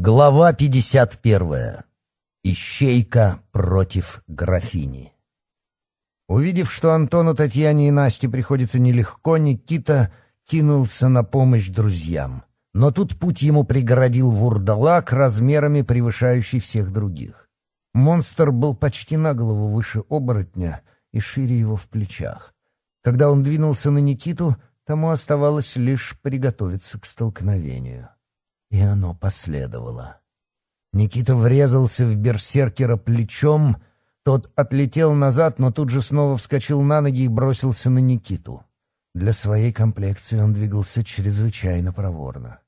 Глава 51. Ищейка против графини. Увидев, что Антону, Татьяне и Насте приходится нелегко, Никита кинулся на помощь друзьям. Но тут путь ему преградил вурдалак размерами превышающий всех других. Монстр был почти на голову выше оборотня и шире его в плечах. Когда он двинулся на Никиту, тому оставалось лишь приготовиться к столкновению. — и оно последовало. Никита врезался в берсеркера плечом, тот отлетел назад, но тут же снова вскочил на ноги и бросился на Никиту. Для своей комплекции он двигался чрезвычайно проворно.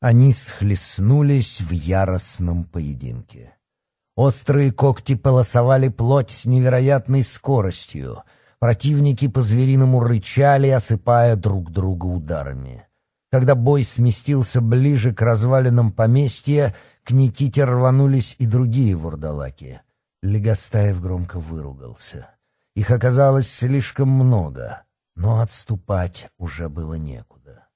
Они схлестнулись в яростном поединке. Острые когти полосовали плоть с невероятной скоростью. Противники по-звериному рычали, осыпая друг друга ударами. Когда бой сместился ближе к развалинам поместья, к Никите рванулись и другие вурдалаки. Легостаев громко выругался. Их оказалось слишком много, но отступать уже было некуда.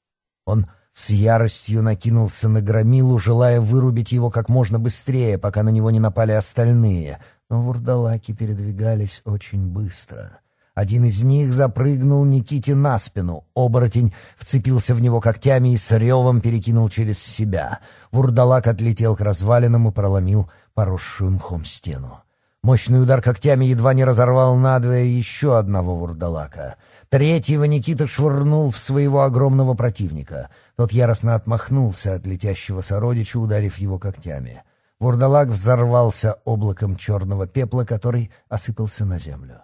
Он с яростью накинулся на громилу, желая вырубить его как можно быстрее, пока на него не напали остальные, но вурдалаки передвигались очень быстро — один из них запрыгнул Никите на спину. Оборотень вцепился в него когтями и с ревом перекинул через себя. Вурдалак отлетел к развалинам и проломил поросшую мхом стену. Мощный удар когтями едва не разорвал надвое еще одного вурдалака. Третьего Никита швырнул в своего огромного противника. Тот яростно отмахнулся от летящего сородича, ударив его когтями. Вурдалак взорвался облаком черного пепла, который осыпался на землю.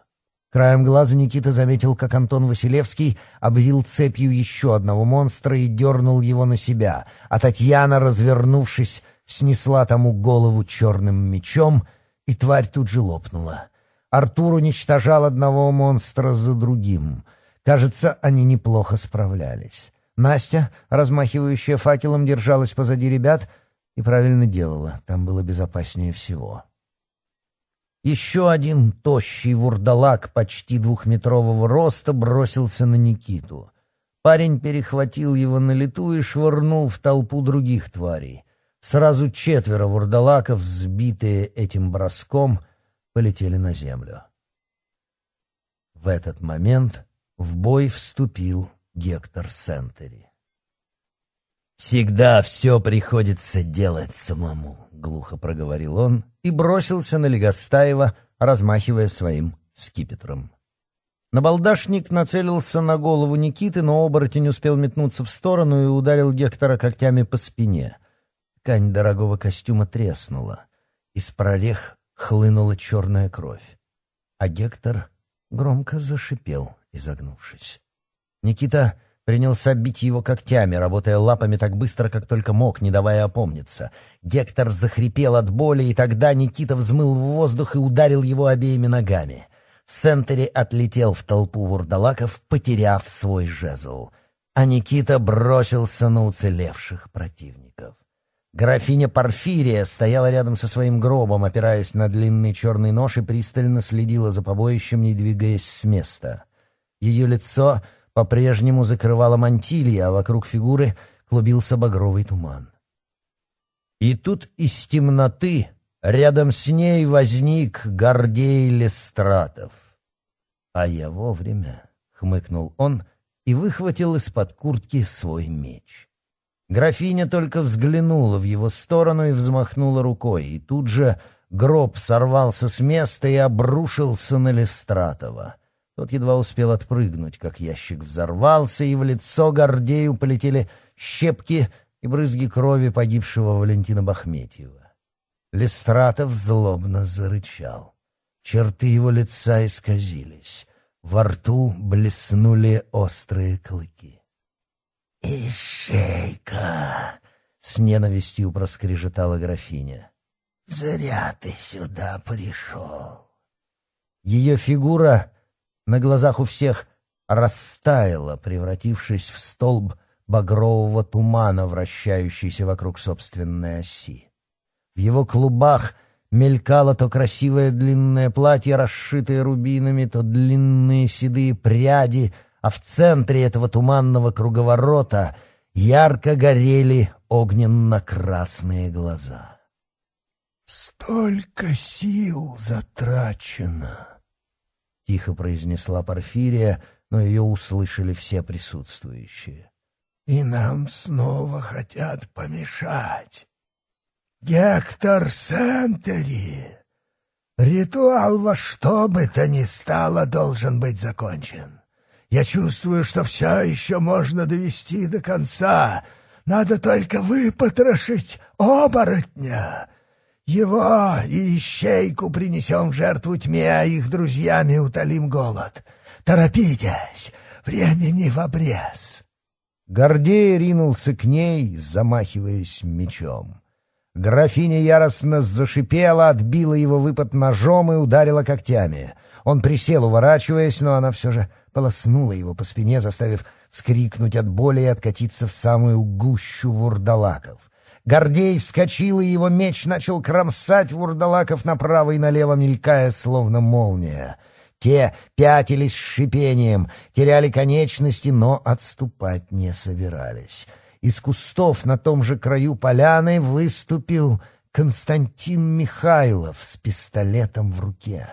Краем глаза Никита заметил, как Антон Василевский обвил цепью еще одного монстра и дернул его на себя, а Татьяна, развернувшись, снесла тому голову черным мечом, и тварь тут же лопнула. Артур уничтожал одного монстра за другим. Кажется, они неплохо справлялись. Настя, размахивающая факелом, держалась позади ребят и правильно делала, там было безопаснее всего. Еще один тощий вурдалак почти двухметрового роста бросился на Никиту. Парень перехватил его на лету и швырнул в толпу других тварей. Сразу четверо вурдалаков, сбитые этим броском, полетели на землю. В этот момент в бой вступил Гектор Сентери. «Всегда все приходится делать самому», — глухо проговорил он и бросился на Легостаева, размахивая своим скипетром. Набалдашник нацелился на голову Никиты, но оборотень успел метнуться в сторону и ударил Гектора когтями по спине. Ткань дорогого костюма треснула. Из прорех хлынула черная кровь. А Гектор громко зашипел, изогнувшись. Никита принялся бить его когтями, работая лапами так быстро, как только мог, не давая опомниться. Гектор захрипел от боли, и тогда Никита взмыл в воздух и ударил его обеими ногами. Сентери отлетел в толпу вурдалаков, потеряв свой жезл. А Никита бросился на уцелевших противников. Графиня Порфирия стояла рядом со своим гробом, опираясь на длинный черный нож и пристально следила за побоищем, не двигаясь с места. Ее лицо по-прежнему закрывала мантилья, а вокруг фигуры клубился багровый туман. И тут из темноты рядом с ней возник Гордей Лестратов. А я вовремя, — хмыкнул он и выхватил из-под куртки свой меч. Графиня только взглянула в его сторону и взмахнула рукой, и тут же гроб сорвался с места и обрушился на Лестратова. Тот едва успел отпрыгнуть, как ящик взорвался, и в лицо Гордею полетели щепки и брызги крови погибшего Валентина Бахметьева. Листратов злобно зарычал. Черты его лица исказились. Во рту блеснули острые клыки. «Ищейка!» — с ненавистью проскрежетала графиня. «Зря ты сюда пришел!» Ее фигура на глазах у всех растаяла, превратившись в столб багрового тумана, вращающийся вокруг собственной оси. В его клубах мелькало то красивое длинное платье, расшитое рубинами, то длинные седые пряди, а в центре этого туманного круговорота ярко горели огненно-красные глаза. «Столько сил затрачено!» Тихо произнесла Парфирия, но ее услышали все присутствующие. «И нам снова хотят помешать. Гектор Сентери, ритуал во что бы то ни стало должен быть закончен. Я чувствую, что все еще можно довести до конца. Надо только выпотрошить оборотня». Его и ищейку принесем в жертву тьме, а их друзьями утолим голод. Торопитесь, времени в обрез. Гордей ринулся к ней, замахиваясь мечом. Графиня яростно зашипела, отбила его выпад ножом и ударила когтями. Он присел, уворачиваясь, но она все же полоснула его по спине, заставив вскрикнуть от боли и откатиться в самую гущу вурдалаков. Гордей вскочил и его меч начал кромсать вурдалаков направо и налево, мелькая, словно молния. Те пятились с шипением, теряли конечности, но отступать не собирались. Из кустов на том же краю поляны выступил Константин Михайлов с пистолетом в руке.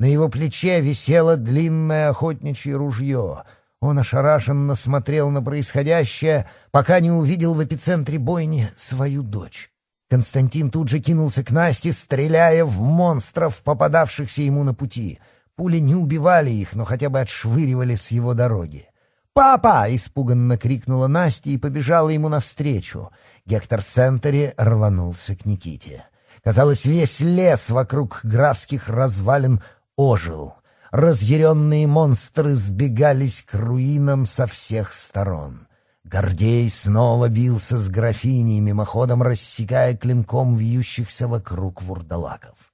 На его плече висело длинное охотничье ружье — он ошарашенно смотрел на происходящее, пока не увидел в эпицентре бойни свою дочь. Константин тут же кинулся к Насте, стреляя в монстров, попадавшихся ему на пути. Пули не убивали их, но хотя бы отшвыривали с его дороги. «Папа!» — испуганно крикнула Настя и побежала ему навстречу. Гектор Сентери рванулся к Никите. Казалось, весь лес вокруг графских развалин ожил. Разъяренные монстры сбегались к руинам со всех сторон. Гордей снова бился с графиней, мимоходом рассекая клинком вьющихся вокруг вурдалаков.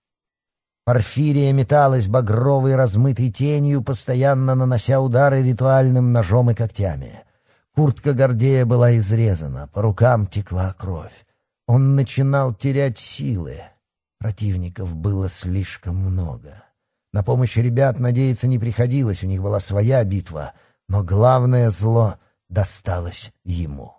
Порфирия металась багровой размытой тенью, постоянно нанося удары ритуальным ножом и когтями. Куртка Гордея была изрезана, по рукам текла кровь. Он начинал терять силы. Противников было слишком много. — на помощь ребят надеяться не приходилось, у них была своя битва, но главное зло досталось ему.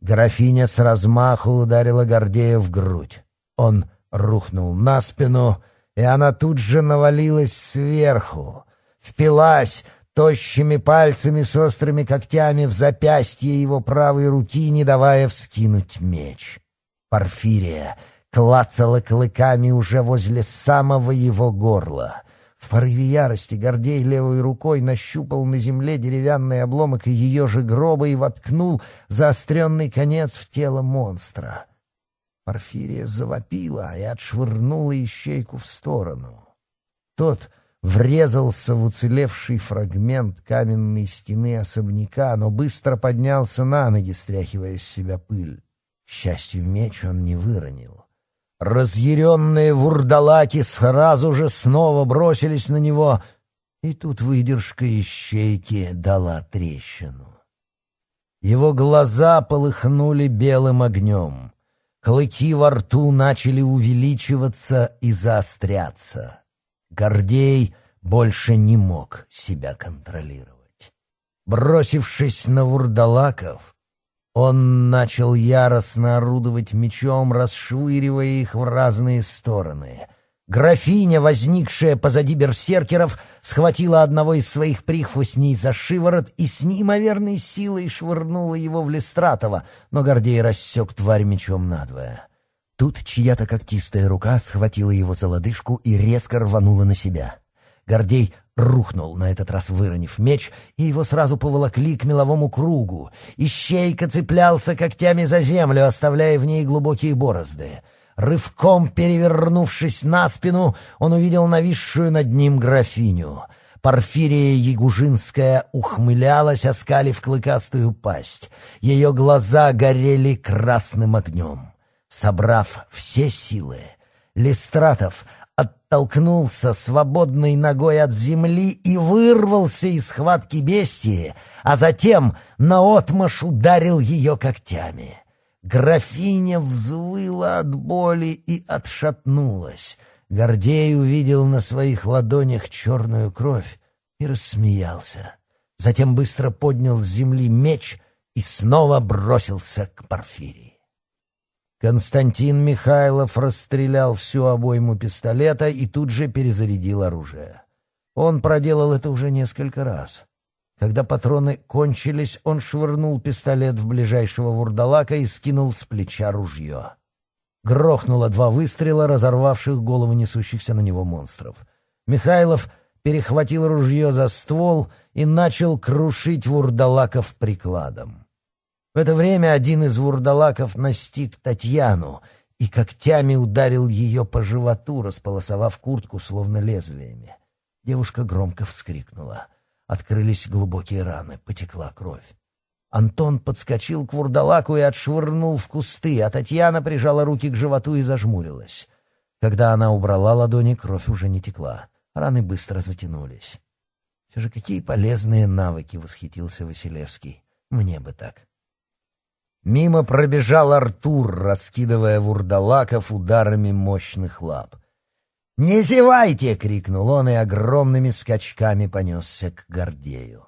Графиня с размаху ударила Гордея в грудь. Он рухнул на спину, и она тут же навалилась сверху, впилась тощими пальцами с острыми когтями в запястье его правой руки, не давая вскинуть меч. Порфирия клацала клыками уже возле самого его горла. В порыве ярости Гордей левой рукой нащупал на земле деревянный обломок и ее же гроба и воткнул заостренный конец в тело монстра. Порфирия завопила и отшвырнула ищейку в сторону. Тот врезался в уцелевший фрагмент каменной стены особняка, но быстро поднялся на ноги, стряхивая с себя пыль. К счастью, меч он не выронил. Разъяренные вурдалаки сразу же снова бросились на него, и тут выдержка ищейки дала трещину. Его глаза полыхнули белым огнем. Клыки во рту начали увеличиваться и заостряться. Гордей больше не мог себя контролировать. Бросившись на вурдалаков, он начал яростно орудовать мечом, расшвыривая их в разные стороны. Графиня, возникшая позади берсеркеров, схватила одного из своих прихвостней за шиворот и с неимоверной силой швырнула его в Лестратова, но Гордей рассек тварь мечом надвое. Тут чья-то когтистая рука схватила его за лодыжку и резко рванула на себя. Гордей рухнул, на этот раз выронив меч, и его сразу поволокли к меловому кругу. Ищейка цеплялся когтями за землю, оставляя в ней глубокие борозды. Рывком перевернувшись на спину, он увидел нависшую над ним графиню. Порфирия Ягужинская ухмылялась, оскалив клыкастую пасть. Ее глаза горели красным огнем. Собрав все силы, Листратов оттолкнулся свободной ногой от земли и вырвался из схватки бестии, а затем наотмашь ударил ее когтями. Графиня взвыла от боли и отшатнулась. Гордей увидел на своих ладонях черную кровь и рассмеялся. Затем быстро поднял с земли меч и снова бросился к Порфирии. Константин Михайлов расстрелял всю обойму пистолета и тут же перезарядил оружие. Он проделал это уже несколько раз. Когда патроны кончились, он швырнул пистолет в ближайшего вурдалака и скинул с плеча ружье. Грохнуло два выстрела, разорвавших головы несущихся на него монстров. Михайлов перехватил ружье за ствол и начал крушить вурдалаков прикладом. В это время один из вурдалаков настиг Татьяну и когтями ударил ее по животу, располосовав куртку словно лезвиями. Девушка громко вскрикнула. Открылись глубокие раны, потекла кровь. Антон подскочил к вурдалаку и отшвырнул в кусты, а Татьяна прижала руки к животу и зажмурилась. Когда она убрала ладони, кровь уже не текла. Раны быстро затянулись. «Все же какие полезные навыки!» — восхитился Василевский. «Мне бы так!» Мимо пробежал Артур, раскидывая вурдалаков ударами мощных лап. «Не зевайте!» — крикнул он и огромными скачками понесся к Гордею.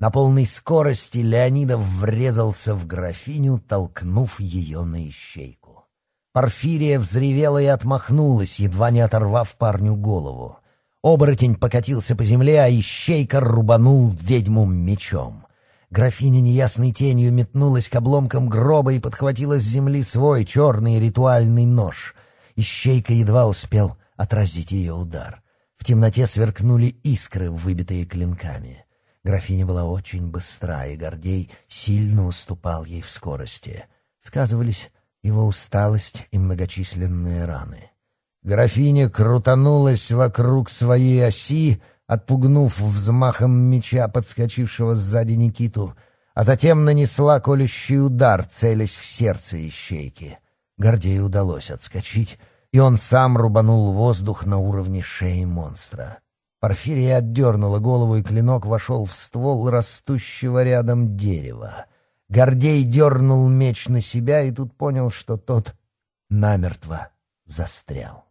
На полной скорости Леонидов врезался в графиню, толкнув ее на ищейку. Порфирия взревела и отмахнулась, едва не оторвав парню голову. Оборотень покатился по земле, а ищейка рубанул ведьму мечом. Графиня неясной тенью метнулась к обломкам гроба и подхватила с земли свой черный ритуальный нож. Ищейка едва успел отразить ее удар. В темноте сверкнули искры, выбитые клинками. Графиня была очень быстра, и Гордей сильно уступал ей в скорости. Сказывались его усталость и многочисленные раны. Графиня крутанулась вокруг своей оси, отпугнув взмахом меча подскочившего сзади Никиту, а затем нанесла колющий удар, целясь в сердце ищейки. Гордею удалось отскочить, и он сам рубанул воздух на уровне шеи монстра. Порфирия отдернула голову, и клинок вошел в ствол растущего рядом дерева. Гордей дернул меч на себя и тут понял, что тот намертво застрял.